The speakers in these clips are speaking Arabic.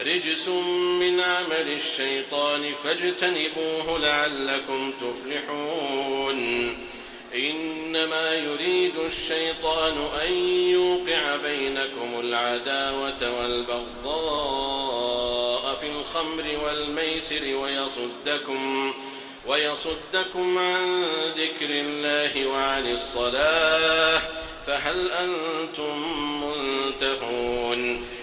رجس من عمل الشيطان فاجتنبوه لعلكم تفلحون. إنما يريد الشيطان أن يوقع بينكم العداوة والبغضاء في الخمر والميسر ويصدكم ويصدكم عن ذكر الله وعن الصلاة. فهل أنتم منتهون؟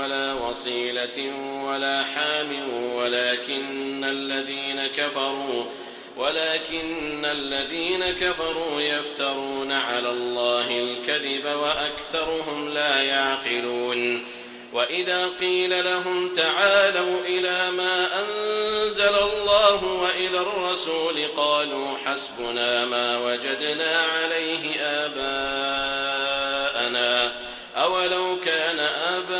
ولا وصيلة ولا حام ولكن الذين كفروا ولكن الذين كفروا يفترون على الله الكذب وأكثرهم لا يعقلون. وإذا قيل لهم تعالوا إلى ما أنزل الله وإلى الرسول قالوا حسبنا ما وجدنا عليه آباءنا أولو كان آباؤهم